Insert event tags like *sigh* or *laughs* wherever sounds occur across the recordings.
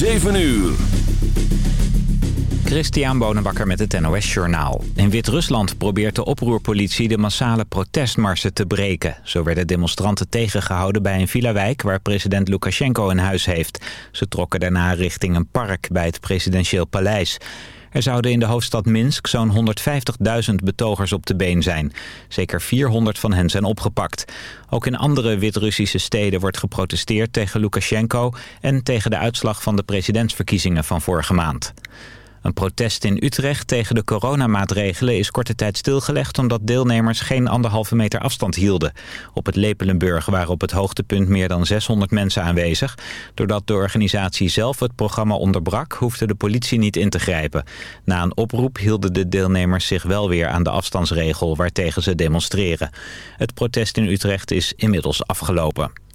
7 uur. Christian Bonenbakker met het NOS Journaal. In Wit-Rusland probeert de oproerpolitie de massale protestmarsen te breken. Zo werden demonstranten tegengehouden bij een villa-wijk waar president Lukashenko een huis heeft. Ze trokken daarna richting een park bij het presidentieel paleis. Er zouden in de hoofdstad Minsk zo'n 150.000 betogers op de been zijn. Zeker 400 van hen zijn opgepakt. Ook in andere Wit-Russische steden wordt geprotesteerd tegen Lukashenko... en tegen de uitslag van de presidentsverkiezingen van vorige maand. Een protest in Utrecht tegen de coronamaatregelen is korte tijd stilgelegd omdat deelnemers geen anderhalve meter afstand hielden. Op het Lepelenburg waren op het hoogtepunt meer dan 600 mensen aanwezig. Doordat de organisatie zelf het programma onderbrak, hoefde de politie niet in te grijpen. Na een oproep hielden de deelnemers zich wel weer aan de afstandsregel waartegen ze demonstreren. Het protest in Utrecht is inmiddels afgelopen.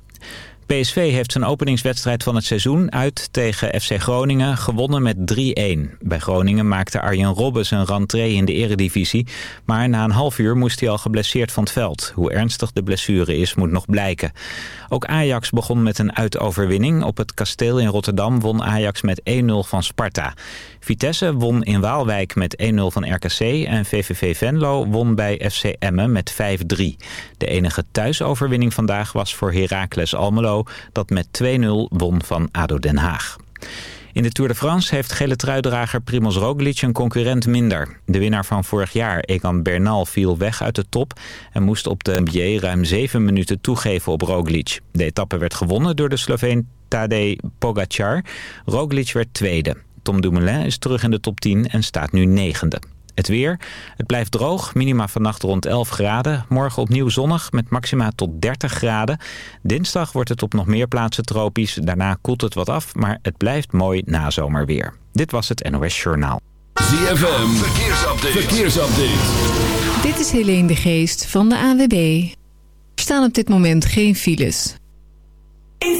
PSV heeft zijn openingswedstrijd van het seizoen uit tegen FC Groningen gewonnen met 3-1. Bij Groningen maakte Arjen Robben zijn rentree in de eredivisie. Maar na een half uur moest hij al geblesseerd van het veld. Hoe ernstig de blessure is moet nog blijken. Ook Ajax begon met een uitoverwinning. Op het kasteel in Rotterdam won Ajax met 1-0 van Sparta. Vitesse won in Waalwijk met 1-0 van RKC en VVV Venlo won bij FC Emmen met 5-3. De enige thuisoverwinning vandaag was voor Heracles Almelo dat met 2-0 won van ADO Den Haag. In de Tour de France heeft gele truidrager Primoz Roglic een concurrent minder. De winnaar van vorig jaar, Egan Bernal, viel weg uit de top... en moest op de NBA ruim zeven minuten toegeven op Roglic. De etappe werd gewonnen door de Sloveen Tadej Pogacar. Roglic werd tweede. Tom Dumoulin is terug in de top 10 en staat nu negende. Het weer. Het blijft droog. Minima vannacht rond 11 graden. Morgen opnieuw zonnig met maxima tot 30 graden. Dinsdag wordt het op nog meer plaatsen tropisch. Daarna koelt het wat af, maar het blijft mooi nazomerweer. Dit was het NOS Journaal. ZFM. Verkeersupdate. Verkeersupdate. Dit is Helene de Geest van de AWB. Er staan op dit moment geen files. In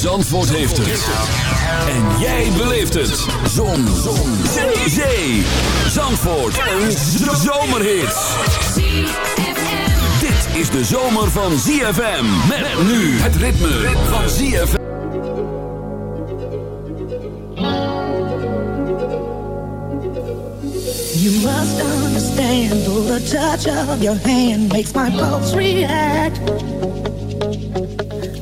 Zandvoort heeft het. En jij beleeft het. Zon. Zon. Zee. Zee. Zandvoort. Een zomerhit. Dit is de zomer van ZFM. Met nu het ritme van ZFM. You must understand, the touch of your hand makes my pulse react.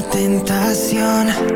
tentación.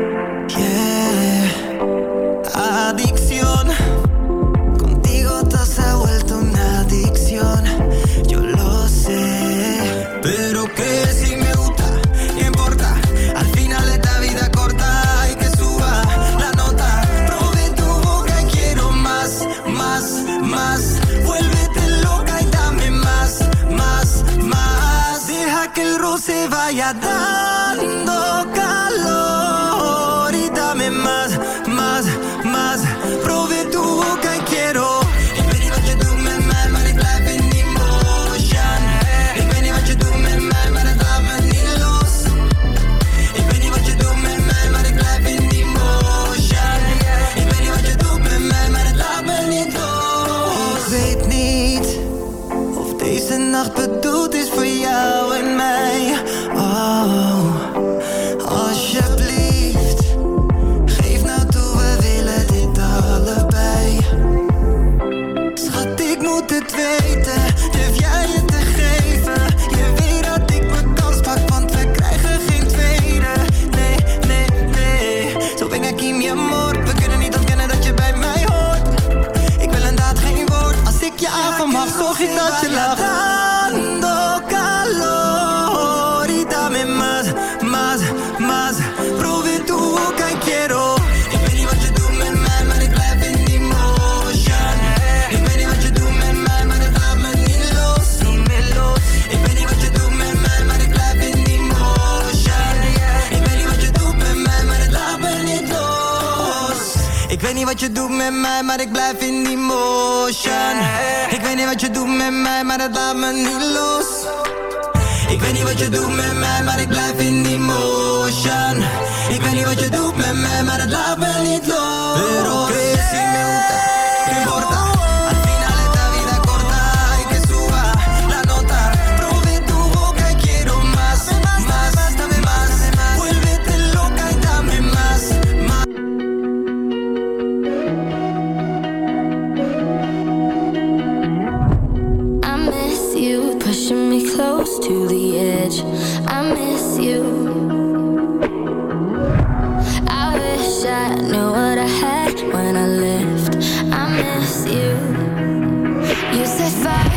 survive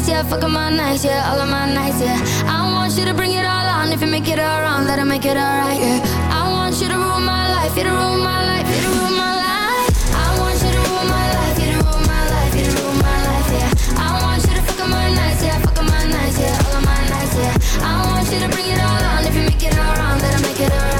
nights, yeah, fucking my nights, yeah, all of my nights, yeah. I want you to bring it all on. If you make it all wrong, let it make it all right, yeah. I want you to rule my life, you to rule my life, you to rule my life. I want you to rule my life, you to rule my life, you to rule my life, yeah. I want you to fuck my nights, yeah, fuck my nights, yeah, all of my nights, yeah. I want you to bring it all on. If you make it all wrong, let it make it all right.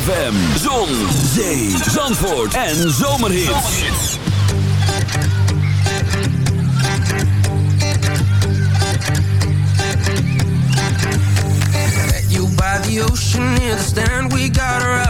ZFM, zon, zee, zandvoort en zomerhits. You by the ocean near the stand, we got our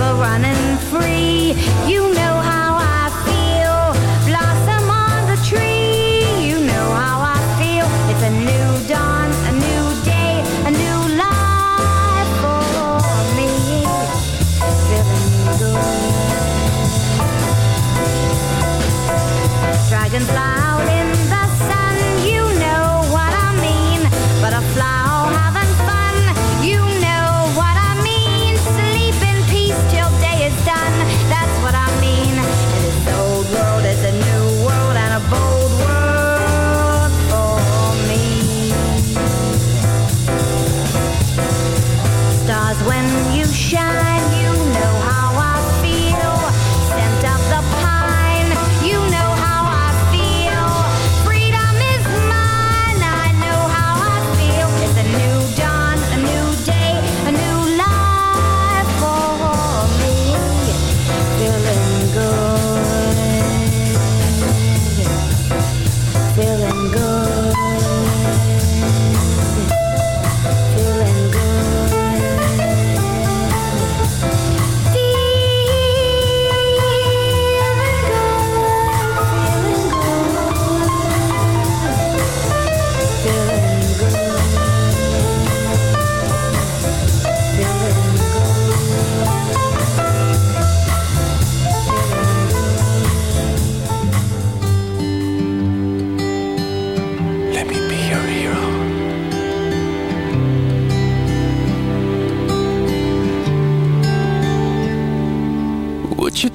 never running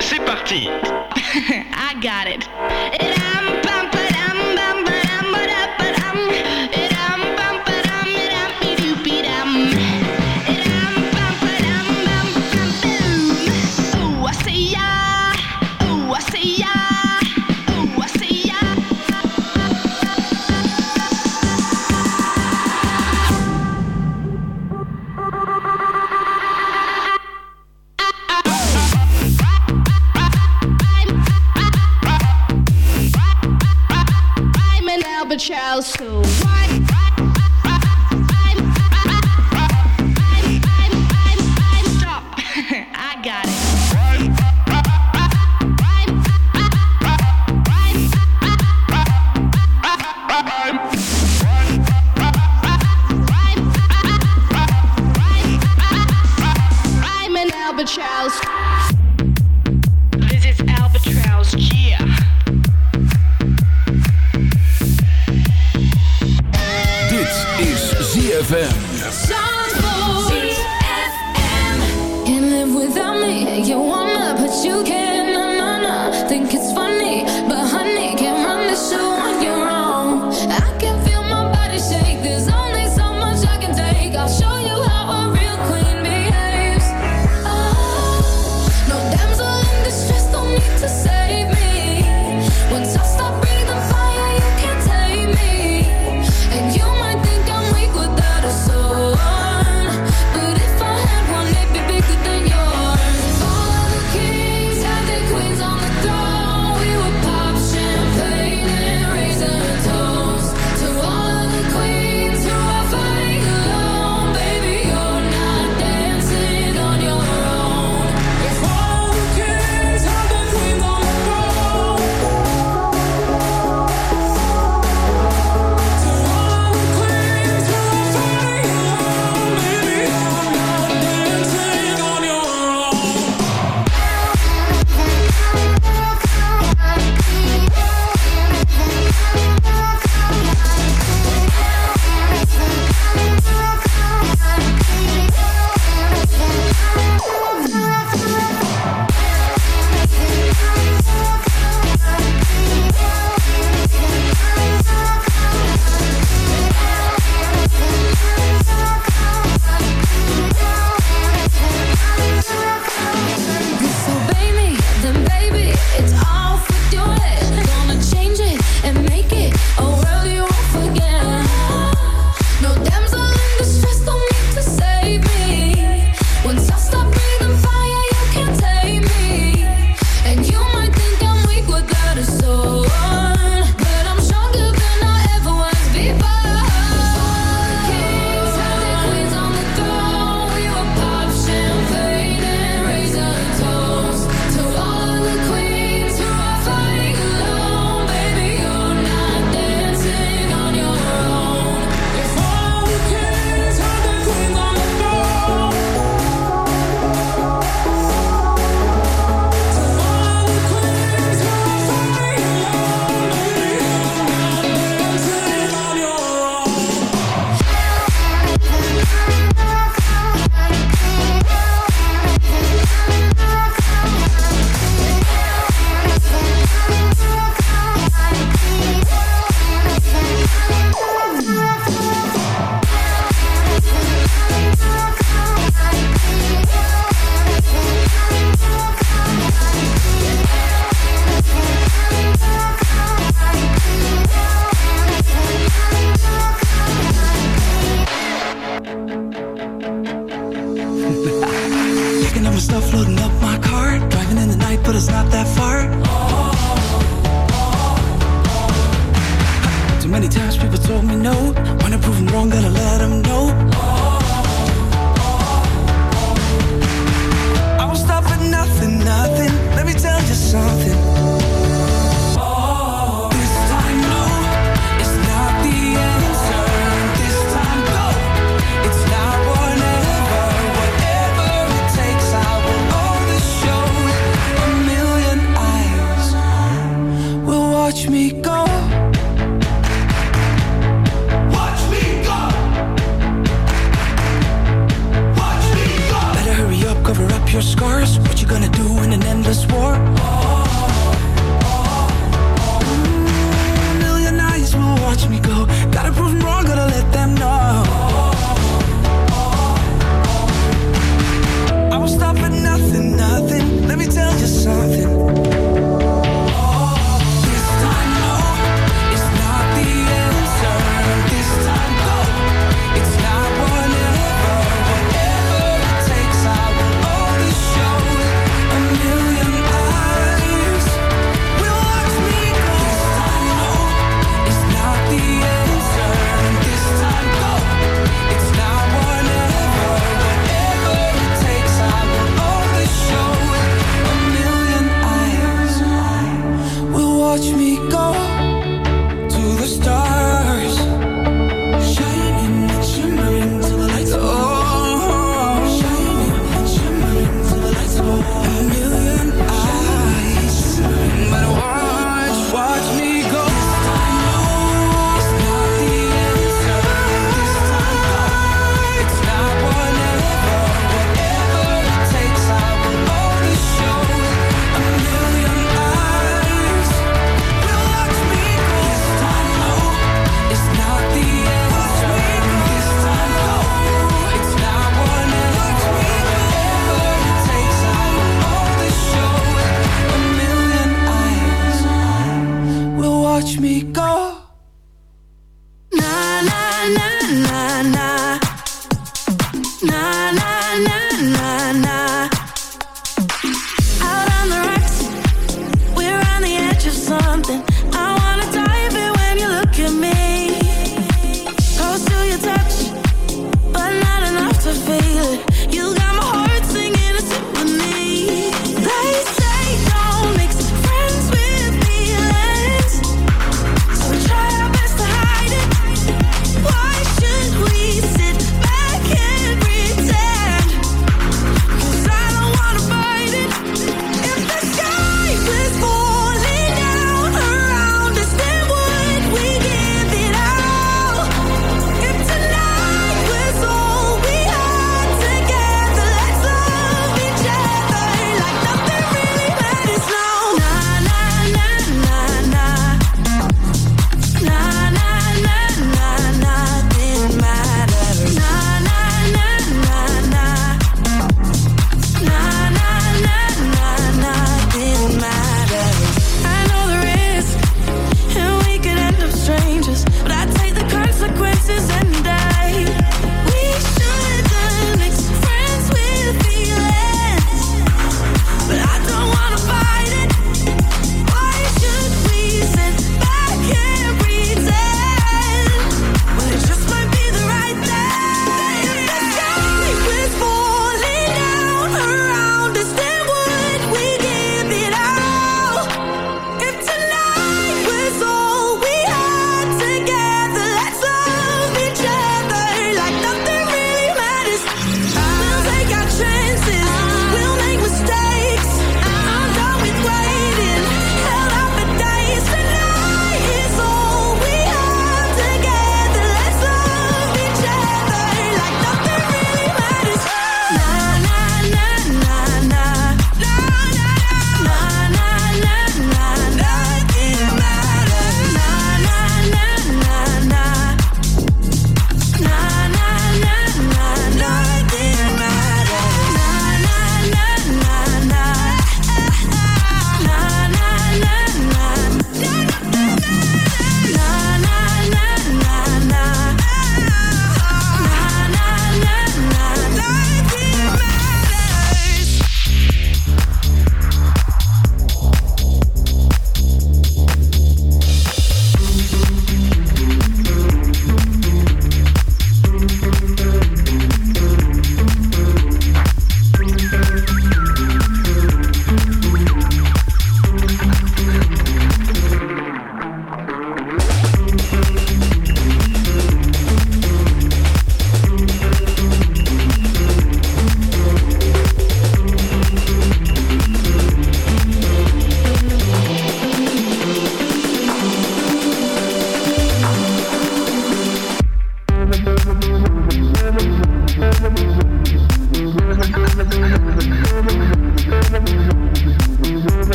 C'est parti *laughs* I got it. Idam,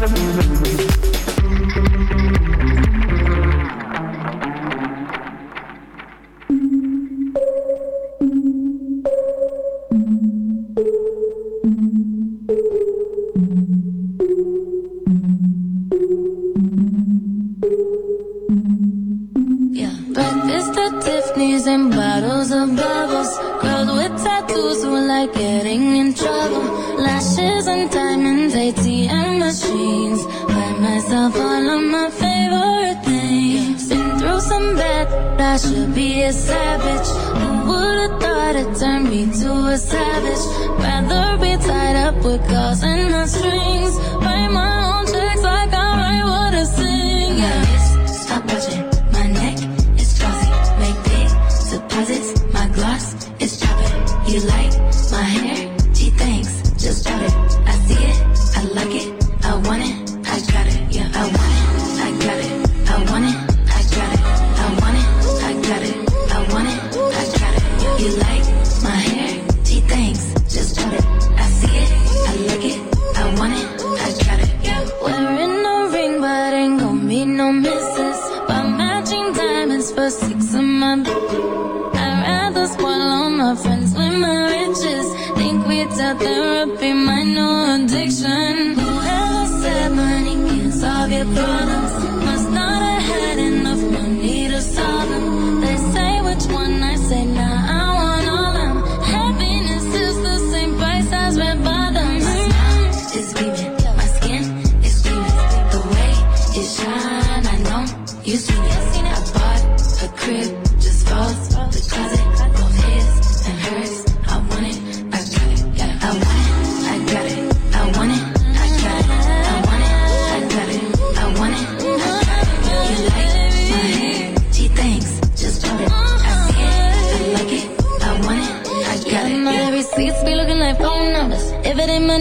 Thank for six a month. I'd rather swallow my friends with my riches. Think without therapy, my no addiction. Whoever said money can solve your problems.